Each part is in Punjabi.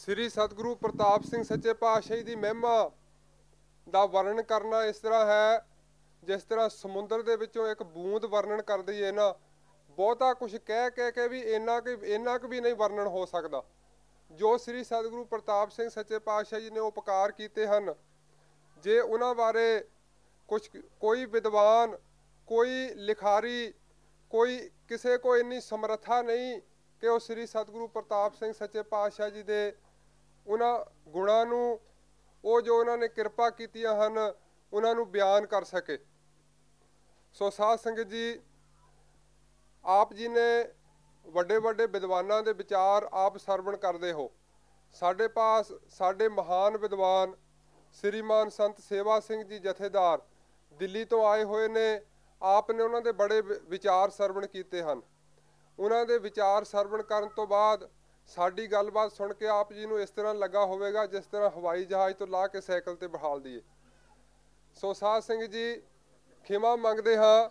ਸ੍ਰੀ ਸਤਿਗੁਰੂ ਪ੍ਰਤਾਪ ਸਿੰਘ ਸੱਚੇ ਪਾਤਸ਼ਾਹੀ ਦੀ ਮਹਿਮਾ ਦਾ ਵਰਣਨ ਕਰਨਾ ਇਸ ਤਰ੍ਹਾਂ ਹੈ, ਜਿਸ ਤਰ੍ਹਾਂ ਸਮੁੰਦਰ ਦੇ ਵਿੱਚੋਂ ਇੱਕ ਬੂੰਦ ਵਰਣਨ ਕਰਦੀ ਹੈ ਨਾ, ਬਹੁਤਾ ਕੁਝ ਕਹਿ ਕਹਿ ਕੇ ਵੀ ਇੰਨਾ ਕਿ, ਇੰਨਾ ਕੁ ਵੀ ਨਹੀਂ ਵਰਣਨ ਹੋ ਸਕਦਾ। ਜੋ ਸ੍ਰੀ ਸਤਿਗੁਰੂ ਪ੍ਰਤਾਪ ਸਿੰਘ ਸੱਚੇ ਪਾਤਸ਼ਾਹ ਜੀ ਨੇ ਉਪਕਾਰ ਕੀਤੇ ਹਨ, ਜੇ ਉਹਨਾਂ ਬਾਰੇ ਕੁਝ ਕੋਈ ਵਿਦਵਾਨ, ਕੋਈ ਲਿਖਾਰੀ, ਕੋਈ ਕਿਸੇ ਕੋ ਇੰਨੀ ਸਮਰੱਥਾ ਨਹੀਂ ਕਿ ਉਹ ਸ੍ਰੀ ਸਤਿਗੁਰੂ ਪ੍ਰਤਾਪ ਸਿੰਘ ਸੱਚੇ ਪਾਤਸ਼ਾਹ ਜੀ ਦੇ ਉਹਨਾਂ ਗੁਣਾਂ ਨੂੰ, ਉਹ ਜੋ ਉਹਨਾਂ ਨੇ ਕਿਰਪਾ ਕੀਤੀਆਂ ਹਨ, ਉਹਨਾਂ ਨੂੰ ਬਿਆਨ ਕਰ ਸਕੇ। ਸੋ ਸਾਧ ਸੰਗਤ ਜੀ, ਆਪ ਜੀ ਨੇ ਵੱਡੇ ਵੱਡੇ ਵਿਦਵਾਨਾਂ ਦੇ ਵਿਚਾਰ ਆਪ ਸਰਵਣ ਕਰਦੇ ਹੋ। ਸਾਡੇ ਪਾਸ ਸਾਡੇ ਮਹਾਨ ਵਿਦਵਾਨ ਸ੍ਰੀਮਾਨ ਸੰਤ ਸੇਵਾ ਸਿੰਘ ਜੀ ਜਥੇਦਾਰ ਦਿੱਲੀ ਤੋਂ ਆਏ ਹੋਏ ਨੇ, ਆਪ ਨੇ ਉਹਨਾਂ ਦੇ ਬੜੇ ਵਿਚਾਰ ਸਰਵਣ ਕੀਤੇ ਹਨ। ਉਹਨਾਂ ਦੇ ਵਿਚਾਰ ਸਰਵਣ ਕਰਨ ਤੋਂ ਬਾਅਦ ਸਾਡੀ ਗੱਲਬਾਤ ਸੁਣ ਕੇ ਆਪ ਜੀ ਨੂੰ ਇਸ ਤਰ੍ਹਾਂ ਲੱਗਾ ਹੋਵੇਗਾ ਜਿਸ ਤਰ੍ਹਾਂ ਹਵਾਈ ਜਹਾਜ਼ ਤੋਂ ਲਾ ਕੇ ਸਾਈਕਲ ਤੇ ਬਹਾਲ ਦਈਏ ਸੋ ਸਾਧ ਸਿੰਘ ਜੀ, ਖਿਮਾ ਮੰਗਦੇ ਹਾਂ,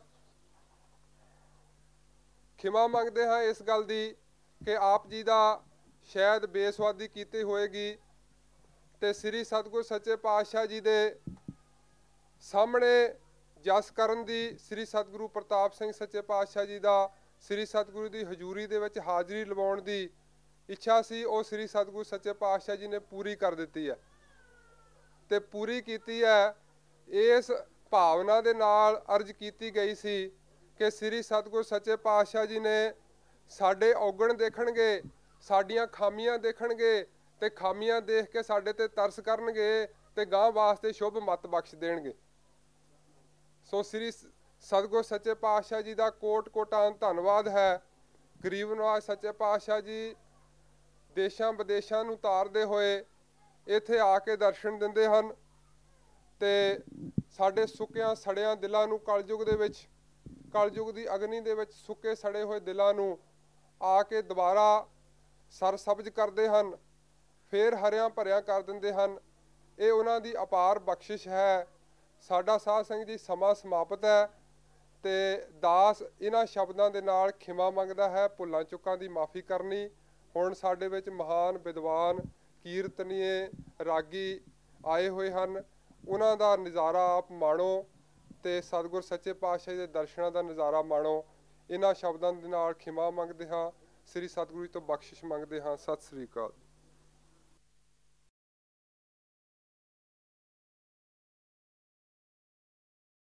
ਖਿਮਾ ਮੰਗਦੇ ਹਾਂ ਇਸ ਗੱਲ ਦੀ ਕਿ ਆਪ ਜੀ ਦਾ ਸ਼ਾਇਦ ਬੇਸਵਾਦੀ ਕੀਤੀ ਹੋਏਗੀ ਤੇ ਸ੍ਰੀ ਸਤਿਗੁਰ ਸੱਚੇ ਪਾਤਸ਼ਾਹ ਜੀ ਦੇ ਸਾਹਮਣੇ ਜਸ ਕਰਨ ਦੀ ਸ੍ਰੀ ਸਤਿਗੁਰੂ ਪ੍ਰਤਾਪ ਸਿੰਘ ਸੱਚੇ ਪਾਤਸ਼ਾਹ ਜੀ ਦਾ, ਸ੍ਰੀ ਸਤਿਗੁਰੂ ਦੀ ਹਜ਼ੂਰੀ ਦੇ ਵਿੱਚ ਹਾਜ਼ਰੀ ਲਵਾਉਣ ਦੀ ਇੱਛਾ ਸੀ, ਉਹ ਸ੍ਰੀ ਸਤਿਗੁਰੂ ਸੱਚੇ ਪਾਤਸ਼ਾਹ ਜੀ ਨੇ ਪੂਰੀ ਕਰ ਦਿੱਤੀ ਹੈ। ਤੇ ਪੂਰੀ ਕੀਤੀ ਹੈ, ਇਸ ਭਾਵਨਾ ਦੇ ਨਾਲ ਅਰਜ਼ ਕੀਤੀ ਗਈ ਸੀ ਕਿ ਸ੍ਰੀ ਸਤਿਗੁਰ ਸੱਚੇ ਪਾਤਸ਼ਾਹ ਜੀ ਨੇ ਸਾਡੇ ਔਗਣ ਦੇਖਣਗੇ, ਸਾਡੀਆਂ ਖਾਮੀਆਂ ਦੇਖਣਗੇ ਤੇ ਖਾਮੀਆਂ ਦੇਖ ਕੇ ਸਾਡੇ ਤੇ ਤਰਸ ਕਰਨਗੇ ਤੇ ਗਾਂ ਵਾਸਤੇ ਸ਼ੁਭ ਮਤ ਬਖਸ਼ ਦੇਣਗੇ। ਸੋ ਸ੍ਰੀ ਸ- ਸਤਿਗੁਰ ਸੱਚੇ ਪਾਤਸ਼ਾਹ ਜੀ ਦਾ ਕੋਟ ਕੋਟਾਂ ਧੰਨਵਾਦ ਹੈ। ਗਰੀਬ ਨਵਾਜ਼ ਸੱਚੇ ਪਾਤਸ਼ਾਹ ਜੀ ਦੇਸ਼ਾਂ ਵਿਦੇਸ਼ਾਂ ਨੂੰ ਤਾਰਦੇ ਹੋਏ ਇੱਥੇ ਆ ਕੇ ਦਰਸ਼ਨ ਦਿੰਦੇ ਹਨ ਤੇ ਸਾਡੇ ਸੁੱਕਿਆਂ ਸੜਿਆਂ ਦਿਲਾਂ ਨੂੰ ਕਲਯੁਗ ਦੇ ਵਿੱਚ, ਕਲਯੁਗ ਦੀ ਅਗਨੀ ਦੇ ਵਿੱਚ ਸੁੱਕੇ ਸੜੇ ਹੋਏ ਦਿਲਾਂ ਨੂੰ ਆ ਕੇ ਦੁਬਾਰਾ ਸਰਸਬਜ ਕਰਦੇ ਹਨ, ਫੇਰ ਹਰਿਆਂ ਭਰਿਆਂ ਕਰ ਦਿੰਦੇ ਹਨ। ਇਹ ਉਹਨਾਂ ਦੀ ਅਪਾਰ ਬਖਸ਼ਿਸ਼ ਹੈ। ਸਾਡਾ ਸਾਧ ਸਿੰਘ ਜੀ ਸਮਾਂ ਸਮਾਪਤ ਹੈ ਤੇ ਦਾਸ ਇਹਨਾਂ ਸ਼ਬਦਾਂ ਦੇ ਨਾਲ ਖਿਮਾ ਮੰਗਦਾ ਹੈ, ਭੁੱਲਾਂ ਚੁੱਕਾਂ ਦੀ ਮਾਫੀ ਕਰਨੀ। ਹੁਣ ਸਾਡੇ ਵਿੱਚ ਮਹਾਨ ਵਿਦਵਾਨ, ਕੀਰਤਨੀਏ, ਰਾਗੀ ਆਏ ਹੋਏ ਹਨ। ਉਹਨਾਂ ਦਾ ਨਜ਼ਾਰਾ ਆਪ ਮਾਣੋ ਤੇ ਸਤਿਗੁਰ ਸੱਚੇ ਪਾਤਸ਼ਾਹ ਦੇ ਦਰਸ਼ਨਾਂ ਦਾ ਨਜ਼ਾਰਾ ਮਾਣੋ। ਇਹਨਾਂ ਸ਼ਬਦਾਂ ਦੇ ਨਾਲ ਖਿਮਾ ਮੰਗਦੇ ਹਾਂ। ਸ੍ਰੀ ਸਤਿਗੁਰੂ ਜੀ ਤੋਂ ਬਖਸ਼ਿਸ਼ ਮੰਗਦੇ ਹਾਂ। ਸਤਿ ਸ੍ਰੀ ਅਕਾਲ।